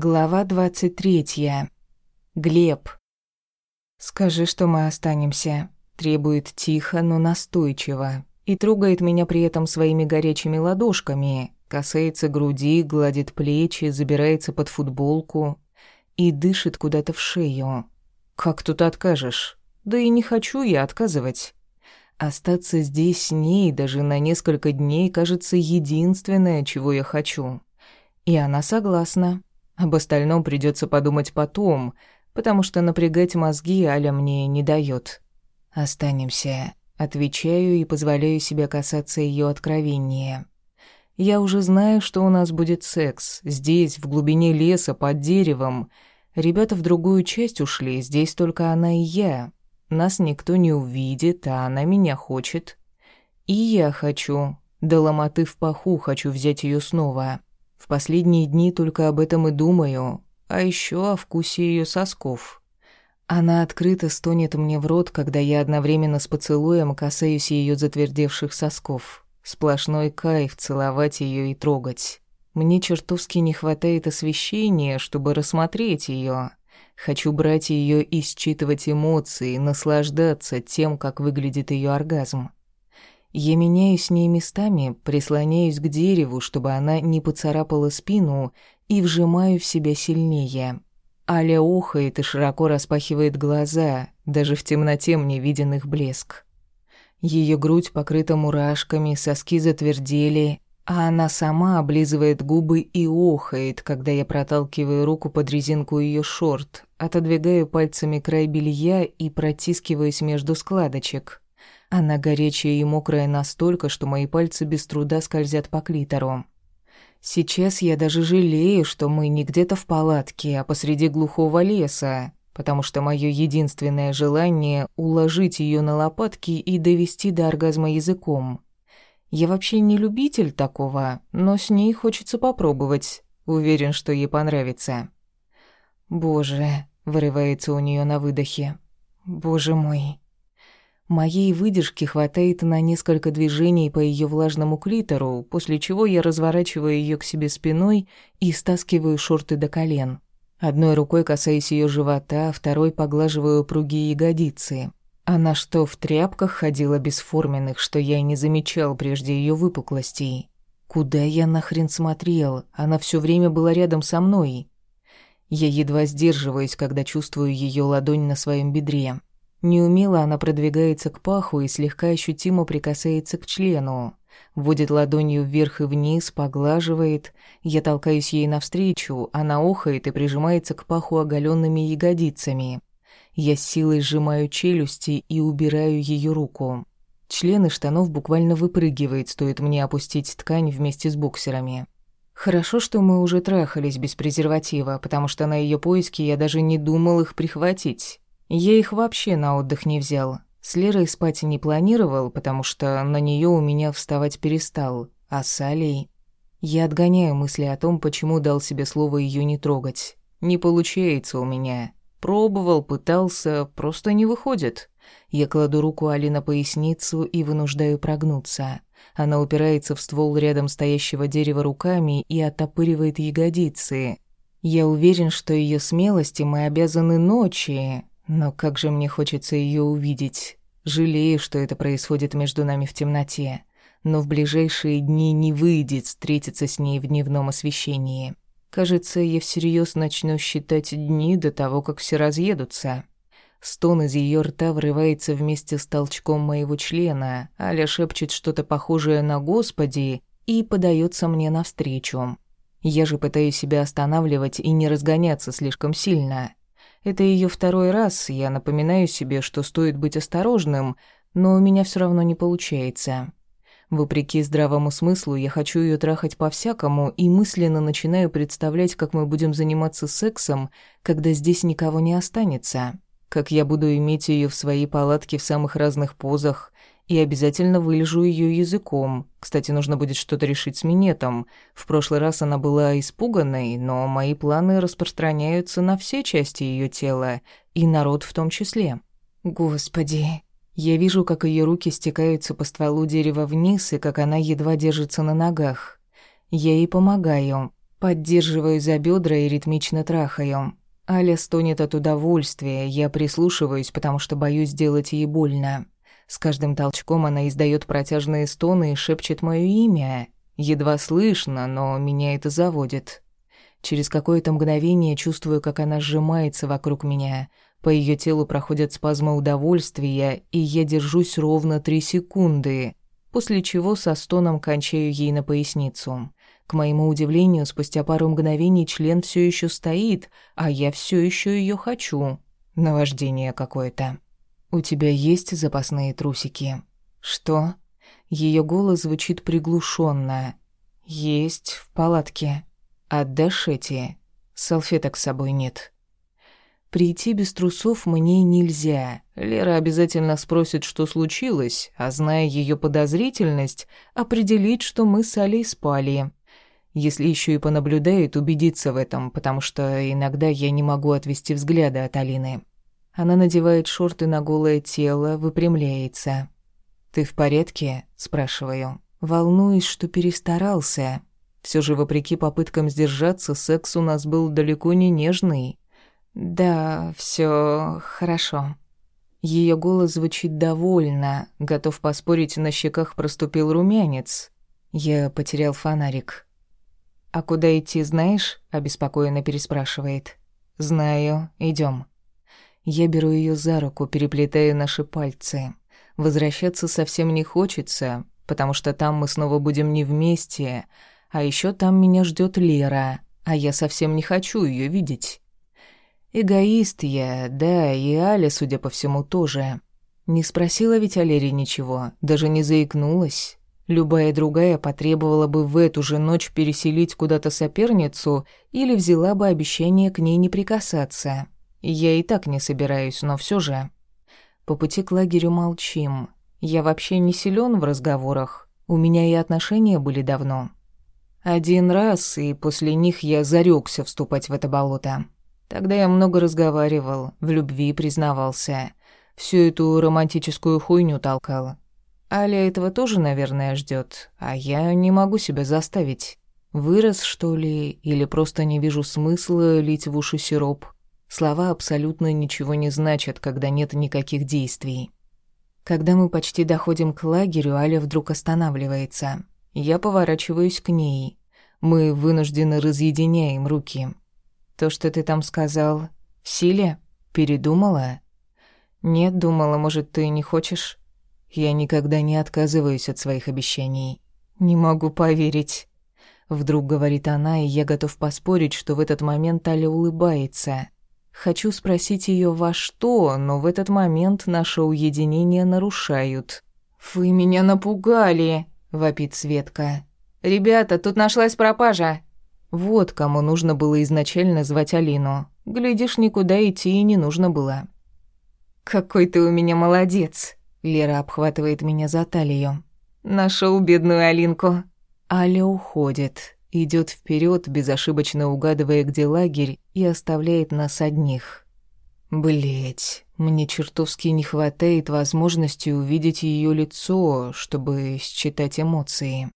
Глава 23. Глеб. «Скажи, что мы останемся», — требует тихо, но настойчиво, и трогает меня при этом своими горячими ладошками, касается груди, гладит плечи, забирается под футболку и дышит куда-то в шею. «Как тут откажешь? Да и не хочу я отказывать». Остаться здесь с ней даже на несколько дней кажется единственное, чего я хочу. И она согласна. Об остальном придется подумать потом, потому что напрягать мозги Аля мне не дает. Останемся. Отвечаю и позволяю себе касаться ее откровения. Я уже знаю, что у нас будет секс. Здесь, в глубине леса, под деревом. Ребята в другую часть ушли, здесь только она и я. Нас никто не увидит, а она меня хочет. И я хочу. До ломоты в паху хочу взять ее снова. В последние дни только об этом и думаю, а еще о вкусе ее сосков. Она открыто стонет мне в рот, когда я одновременно с поцелуем касаюсь ее затвердевших сосков. Сплошной кайф целовать ее и трогать. Мне чертовски не хватает освещения, чтобы рассмотреть ее. Хочу брать ее и считывать эмоции, наслаждаться тем, как выглядит ее оргазм. Я меняю с ней местами, прислоняюсь к дереву, чтобы она не поцарапала спину, и вжимаю в себя сильнее. Аля охает и широко распахивает глаза, даже в темноте мне виден их блеск. Ее грудь покрыта мурашками, соски затвердели, а она сама облизывает губы и охает, когда я проталкиваю руку под резинку ее шорт, отодвигаю пальцами край белья и протискиваюсь между складочек. Она горячая и мокрая настолько, что мои пальцы без труда скользят по клитору. Сейчас я даже жалею, что мы не где-то в палатке, а посреди глухого леса, потому что мое единственное желание — уложить ее на лопатки и довести до оргазма языком. Я вообще не любитель такого, но с ней хочется попробовать. Уверен, что ей понравится. «Боже», — вырывается у нее на выдохе. «Боже мой». Моей выдержки хватает на несколько движений по ее влажному клитору, после чего я разворачиваю ее к себе спиной и стаскиваю шорты до колен. Одной рукой касаюсь ее живота, второй поглаживаю упругие ягодицы. Она что, в тряпках ходила бесформенных, что я и не замечал прежде ее выпуклостей? Куда я нахрен смотрел? Она все время была рядом со мной. Я едва сдерживаюсь, когда чувствую ее ладонь на своем бедре. Неумело она продвигается к паху и слегка ощутимо прикасается к члену. Водит ладонью вверх и вниз, поглаживает. Я толкаюсь ей навстречу, она охает и прижимается к паху оголенными ягодицами. Я с силой сжимаю челюсти и убираю ее руку. Член из штанов буквально выпрыгивает, стоит мне опустить ткань вместе с боксерами. Хорошо, что мы уже трахались без презерватива, потому что на ее поиски я даже не думал их прихватить. Я их вообще на отдых не взял. С Лерой спать не планировал, потому что на нее у меня вставать перестал. А с Алей... Я отгоняю мысли о том, почему дал себе слово ее не трогать. Не получается у меня. Пробовал, пытался, просто не выходит. Я кладу руку Али на поясницу и вынуждаю прогнуться. Она упирается в ствол рядом стоящего дерева руками и оттопыривает ягодицы. Я уверен, что ее смелости мы обязаны ночи, но как же мне хочется ее увидеть. Жалею, что это происходит между нами в темноте, но в ближайшие дни не выйдет встретиться с ней в дневном освещении. Кажется, я всерьез начну считать дни до того, как все разъедутся. Стон из ее рта врывается вместе с толчком моего члена, Аля шепчет что-то похожее на «Господи» и подается мне навстречу. Я же пытаюсь себя останавливать и не разгоняться слишком сильно. Это ее второй раз, я напоминаю себе, что стоит быть осторожным, но у меня все равно не получается. Вопреки здравому смыслу, я хочу ее трахать по-всякому и мысленно начинаю представлять, как мы будем заниматься сексом, когда здесь никого не останется. Как я буду иметь ее в своей палатке в самых разных позах, и обязательно вылежу ее языком. Кстати, нужно будет что-то решить с минетом. В прошлый раз она была испуганной, но мои планы распространяются на все части ее тела, и народ в том числе. Господи. Я вижу, как ее руки стекаются по стволу дерева вниз, и как она едва держится на ногах. Я ей помогаю. Поддерживаю за бедра и ритмично трахаю. Аля стонет от удовольствия, я прислушиваюсь, потому что боюсь сделать ей больно. С каждым толчком она издает протяжные стоны и шепчет мое имя. Едва слышно, но меня это заводит. Через какое-то мгновение чувствую, как она сжимается вокруг меня. По ее телу проходят спазмы удовольствия, и я держусь ровно три секунды, после чего со стоном кончаю ей на поясницу. К моему удивлению, спустя пару мгновений член все еще стоит, а я все еще ее хочу. Наваждение какое-то. «У тебя есть запасные трусики?» «Что?» Ее голос звучит приглушенно. «Есть, в палатке». «Отдашь эти?» «Салфеток с собой нет». Прийти без трусов мне нельзя. Лера обязательно спросит, что случилось, а зная ее подозрительность, определит, что мы с Алей спали. Если еще и понаблюдает, убедиться в этом, потому что иногда я не могу отвести взгляда от Алины. Она надевает шорты на голое тело, выпрямляется. «Ты в порядке?» – спрашиваю. Волнуюсь, что перестарался. Все же, вопреки попыткам сдержаться, секс у нас был далеко не нежный. «Да, все хорошо». Ее голос звучит довольно, готов поспорить, на щеках проступил румянец. Я потерял фонарик. «А куда идти, знаешь?» — обеспокоенно переспрашивает. «Знаю. Идем. Я беру ее за руку, переплетая наши пальцы. Возвращаться совсем не хочется, потому что там мы снова будем не вместе, а еще там меня ждет Лера, а я совсем не хочу ее видеть. Эгоист я, да, и Аля, судя по всему, тоже. Не спросила ведь о Лере ничего, даже не заикнулась. Любая другая потребовала бы в эту же ночь переселить куда-то соперницу или взяла бы обещание к ней не прикасаться. Я и так не собираюсь, но все же. По пути к лагерю молчим. Я вообще не силен в разговорах. У меня и отношения были давно. Один раз, и после них я зарекся вступать в это болото. Тогда я много разговаривал, в любви признавался. Всю эту романтическую хуйню толкал. Аля этого тоже, наверное, ждет, а я не могу себя заставить. Вырос, что ли, или просто не вижу смысла лить в уши сироп. Слова абсолютно ничего не значат, когда нет никаких действий. Когда мы почти доходим к лагерю, Аля вдруг останавливается. Я поворачиваюсь к ней. Мы вынуждены разъединяем руки. То, что ты там сказал, в силе? Передумала? Нет, думала, может, ты не хочешь? Я никогда не отказываюсь от своих обещаний. Не могу поверить. Вдруг говорит она, и я готов поспорить, что в этот момент Аля улыбается. Хочу спросить ее во что, но в этот момент наше уединение нарушают. «Вы меня напугали!» — вопит Светка. «Ребята, тут нашлась пропажа!» Вот кому нужно было изначально звать Алину. Глядишь, никуда идти и не нужно было. «Какой ты у меня молодец!» Лера обхватывает меня за талию. Нашел бедную Алинку. Аля уходит, идет вперед, безошибочно угадывая, где лагерь, и оставляет нас одних. Блять, мне чертовски не хватает возможности увидеть ее лицо, чтобы считать эмоции.